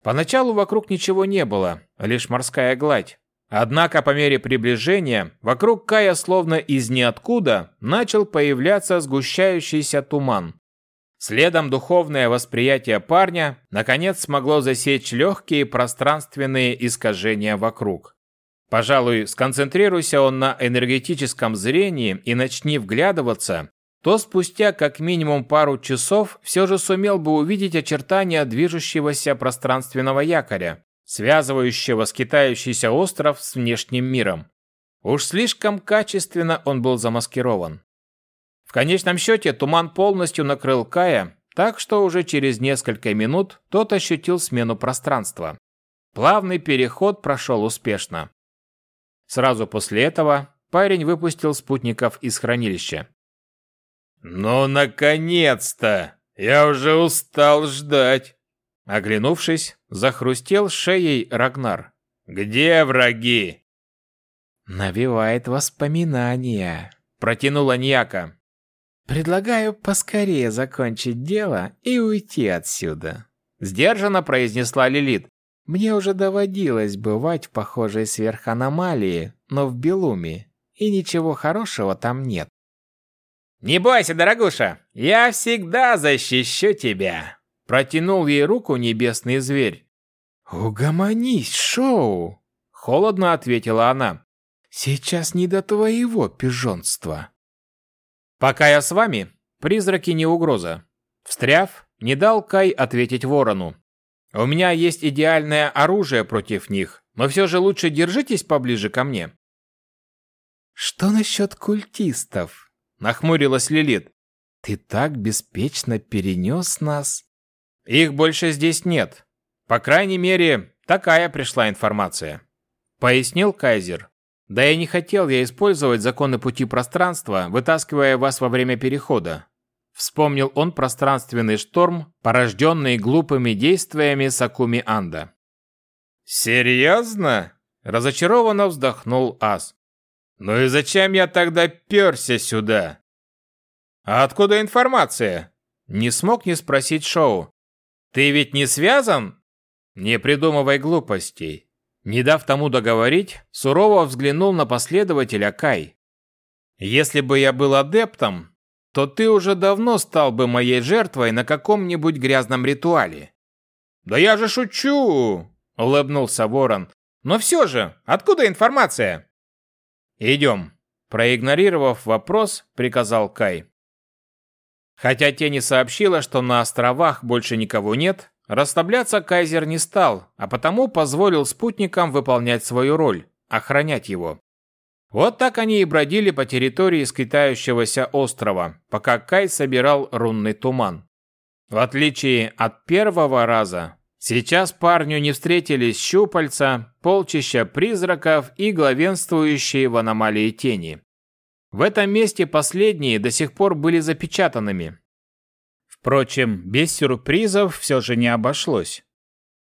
Поначалу вокруг ничего не было, лишь морская гладь. Однако по мере приближения вокруг Кая словно из ниоткуда начал появляться сгущающийся туман. Следом духовное восприятие парня наконец смогло засечь легкие пространственные искажения вокруг. Пожалуй, сконцентрируйся он на энергетическом зрении и начни вглядываться, то спустя как минимум пару часов все же сумел бы увидеть очертания движущегося пространственного якоря, связывающего скитающийся остров с внешним миром. Уж слишком качественно он был замаскирован. В конечном счете туман полностью накрыл Кая, так что уже через несколько минут тот ощутил смену пространства. Плавный переход прошел успешно. Сразу после этого парень выпустил спутников из хранилища. «Ну, наконец-то! Я уже устал ждать!» Оглянувшись, захрустел шеей Рагнар. «Где враги?» «Навевает воспоминания», — протянула Ньяка. «Предлагаю поскорее закончить дело и уйти отсюда», — сдержанно произнесла Лилит. «Мне уже доводилось бывать в похожей сверханомалии, но в Белуме, и ничего хорошего там нет». «Не бойся, дорогуша, я всегда защищу тебя!» Протянул ей руку небесный зверь. «Угомонись, Шоу!» Холодно ответила она. «Сейчас не до твоего пижонства». «Пока я с вами, призраки не угроза». Встряв, не дал Кай ответить ворону. «У меня есть идеальное оружие против них, но все же лучше держитесь поближе ко мне». «Что насчет культистов?» – нахмурилась Лилит. «Ты так беспечно перенес нас». «Их больше здесь нет. По крайней мере, такая пришла информация», – пояснил Кайзер. Да я не хотел я использовать законы пути пространства, вытаскивая вас во время перехода. Вспомнил он пространственный шторм, порожденный глупыми действиями Сакуми Анда. «Серьезно?» – разочарованно вздохнул Ас. «Ну и зачем я тогда перся сюда?» «А откуда информация?» Не смог не спросить Шоу. «Ты ведь не связан?» «Не придумывай глупостей. Не дав тому договорить, сурово взглянул на последователя Кай. «Если бы я был адептом, то ты уже давно стал бы моей жертвой на каком-нибудь грязном ритуале». «Да я же шучу!» – улыбнулся Ворон. «Но все же, откуда информация?» «Идем», – проигнорировав вопрос, приказал Кай. Хотя Тени сообщила, что на островах больше никого нет, Расслабляться Кайзер не стал, а потому позволил спутникам выполнять свою роль – охранять его. Вот так они и бродили по территории скитающегося острова, пока Кай собирал рунный туман. В отличие от первого раза, сейчас парню не встретились щупальца, полчища призраков и главенствующие в аномалии тени. В этом месте последние до сих пор были запечатанными, Впрочем, без сюрпризов все же не обошлось.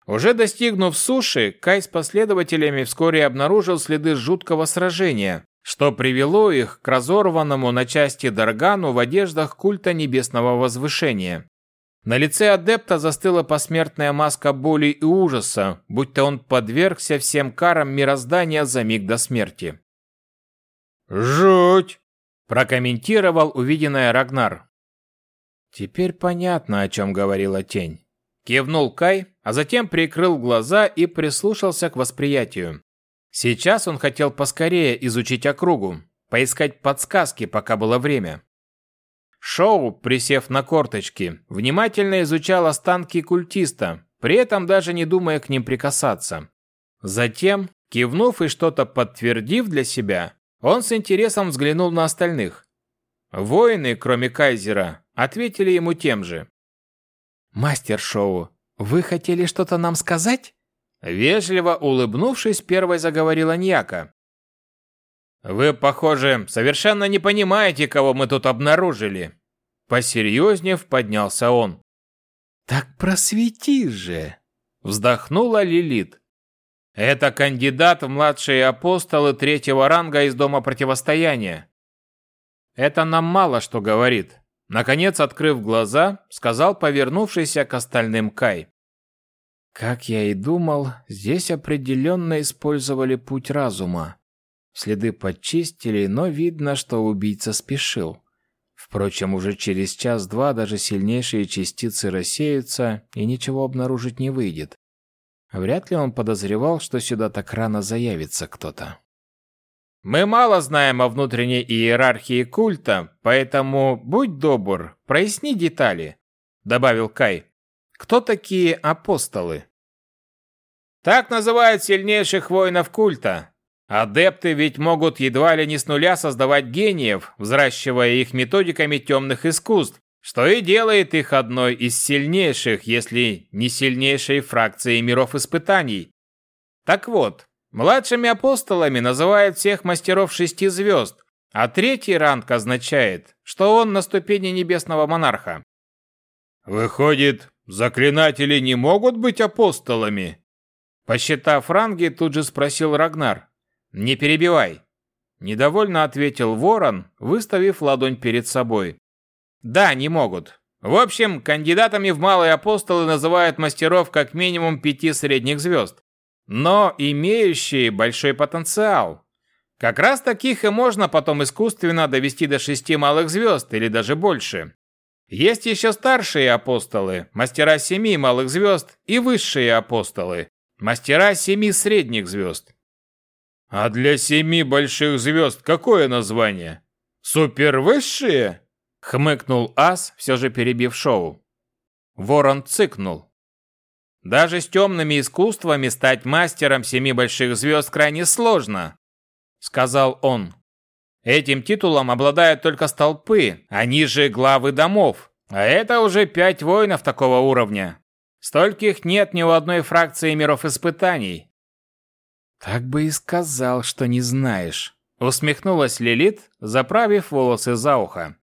Уже достигнув суши, Кай с последователями вскоре обнаружил следы жуткого сражения, что привело их к разорванному на части Даргану в одеждах культа небесного возвышения. На лице адепта застыла посмертная маска боли и ужаса, будто он подвергся всем карам мироздания за миг до смерти. «Жуть!» – прокомментировал увиденное Рагнар. Теперь понятно, о чем говорила тень. Кивнул Кай, а затем прикрыл глаза и прислушался к восприятию. Сейчас он хотел поскорее изучить округу, поискать подсказки, пока было время. Шоу, присев на корточки, внимательно изучал останки культиста, при этом даже не думая к ним прикасаться. Затем, кивнув и что-то подтвердив для себя, он с интересом взглянул на остальных. Воины, кроме кайзера, ответили ему тем же. «Мастер Шоу, вы хотели что-то нам сказать?» Вежливо улыбнувшись, первой заговорила Ньяка. «Вы, похоже, совершенно не понимаете, кого мы тут обнаружили». Посерьезнев поднялся он. «Так просвети же!» Вздохнула Лилит. «Это кандидат в младшие апостолы третьего ранга из Дома Противостояния. Это нам мало что говорит». Наконец, открыв глаза, сказал повернувшийся к остальным Кай. «Как я и думал, здесь определенно использовали путь разума. Следы подчистили, но видно, что убийца спешил. Впрочем, уже через час-два даже сильнейшие частицы рассеются, и ничего обнаружить не выйдет. Вряд ли он подозревал, что сюда так рано заявится кто-то. «Мы мало знаем о внутренней иерархии культа, поэтому, будь добр, проясни детали», — добавил Кай. «Кто такие апостолы?» «Так называют сильнейших воинов культа», Адепты ведь могут едва ли не с нуля создавать гениев, взращивая их методиками темных искусств, что и делает их одной из сильнейших, если не сильнейшей фракцией миров испытаний. Так вот, младшими апостолами называют всех мастеров шести звезд, а третий ранг означает, что он на ступени небесного монарха. Выходит, заклинатели не могут быть апостолами? Посчитав ранги, тут же спросил Рагнар. «Не перебивай!» Недовольно ответил ворон, выставив ладонь перед собой. «Да, не могут. В общем, кандидатами в малые апостолы называют мастеров как минимум пяти средних звезд, но имеющие большой потенциал. Как раз таких и можно потом искусственно довести до шести малых звезд или даже больше. Есть еще старшие апостолы, мастера семи малых звезд и высшие апостолы, мастера семи средних звезд. А для семи больших звезд какое название? Супервысшие? Хмыкнул Ас, все же перебив шоу. Ворон цыкнул. Даже с темными искусствами стать мастером семи больших звезд крайне сложно, сказал он. Этим титулом обладают только столпы, они же главы домов. А это уже пять воинов такого уровня. Стольких нет ни у одной фракции миров испытаний. «Так бы и сказал, что не знаешь», — усмехнулась Лилит, заправив волосы за ухо.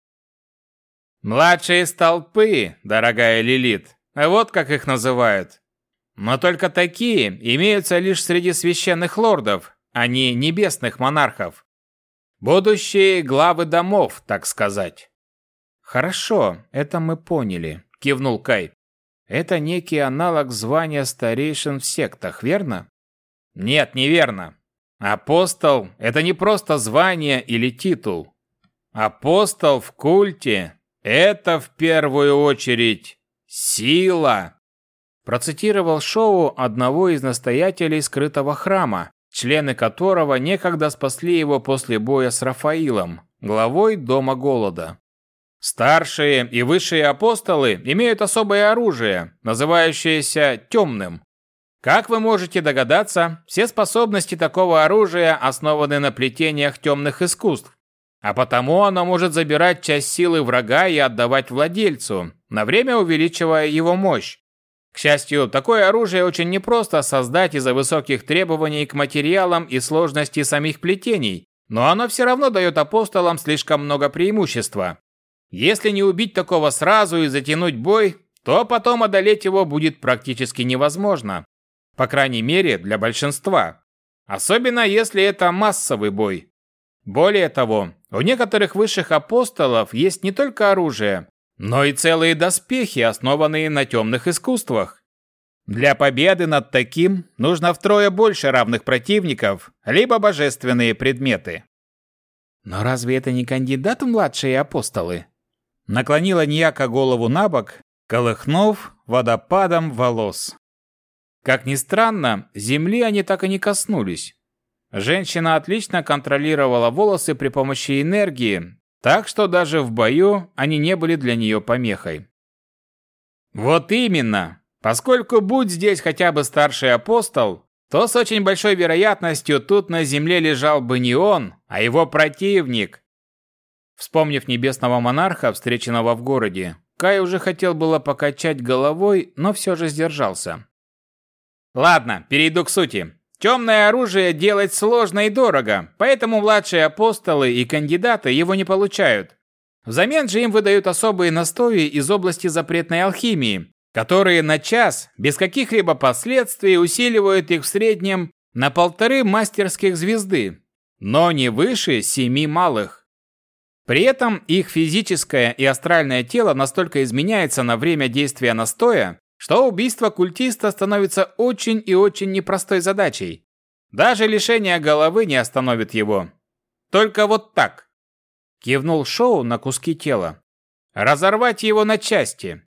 «Младшие столпы, дорогая Лилит, вот как их называют. Но только такие имеются лишь среди священных лордов, а не небесных монархов. Будущие главы домов, так сказать». «Хорошо, это мы поняли», — кивнул Кай. «Это некий аналог звания старейшин в сектах, верно?» Нет, неверно. Апостол – это не просто звание или титул. Апостол в культе – это в первую очередь сила. Процитировал Шоу одного из настоятелей скрытого храма, члены которого некогда спасли его после боя с Рафаилом, главой Дома Голода. Старшие и высшие апостолы имеют особое оружие, называющееся темным. Как вы можете догадаться, все способности такого оружия основаны на плетениях темных искусств, а потому оно может забирать часть силы врага и отдавать владельцу, на время увеличивая его мощь. К счастью, такое оружие очень непросто создать из-за высоких требований к материалам и сложности самих плетений, но оно все равно дает апостолам слишком много преимущества. Если не убить такого сразу и затянуть бой, то потом одолеть его будет практически невозможно. По крайней мере, для большинства. Особенно если это массовый бой. Более того, у некоторых высших апостолов есть не только оружие, но и целые доспехи, основанные на темных искусствах. Для победы над таким нужно втрое больше равных противников, либо божественные предметы. Но разве это не кандидат младшие апостолы? Наклонила Ньяка голову на бок, колыхнув водопадом волос. Как ни странно, земли они так и не коснулись. Женщина отлично контролировала волосы при помощи энергии, так что даже в бою они не были для нее помехой. «Вот именно!» Поскольку будь здесь хотя бы старший апостол, то с очень большой вероятностью тут на земле лежал бы не он, а его противник. Вспомнив небесного монарха, встреченного в городе, Кай уже хотел было покачать головой, но все же сдержался. Ладно, перейду к сути. Темное оружие делать сложно и дорого, поэтому младшие апостолы и кандидаты его не получают. Взамен же им выдают особые настои из области запретной алхимии, которые на час, без каких-либо последствий, усиливают их в среднем на полторы мастерских звезды, но не выше семи малых. При этом их физическое и астральное тело настолько изменяется на время действия настоя, что убийство культиста становится очень и очень непростой задачей. Даже лишение головы не остановит его. Только вот так. Кивнул Шоу на куски тела. Разорвать его на части.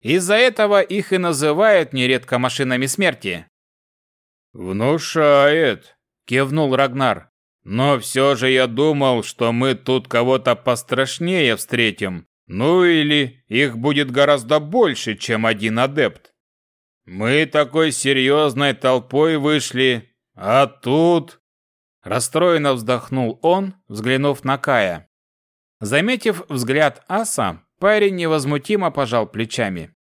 Из-за этого их и называют нередко машинами смерти. «Внушает», — кивнул Рагнар. «Но все же я думал, что мы тут кого-то пострашнее встретим. Ну или их будет гораздо больше, чем один адепт. Мы такой серьезной толпой вышли, а тут...» Расстроенно вздохнул он, взглянув на Кая. Заметив взгляд Аса, парень невозмутимо пожал плечами.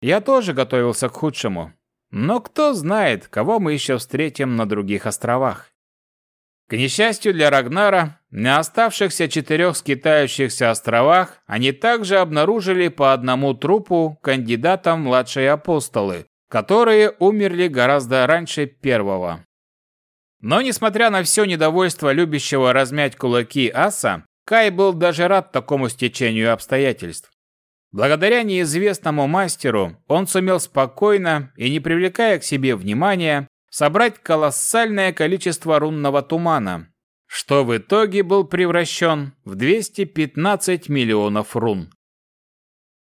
Я тоже готовился к худшему. Но кто знает, кого мы еще встретим на других островах. К несчастью для Рагнара, на оставшихся четырех скитающихся островах они также обнаружили по одному трупу кандидатам младшие апостолы, которые умерли гораздо раньше первого. Но несмотря на все недовольство любящего размять кулаки аса, Кай был даже рад такому стечению обстоятельств. Благодаря неизвестному мастеру он сумел спокойно и не привлекая к себе внимания собрать колоссальное количество рунного тумана, что в итоге был превращен в 215 миллионов рун.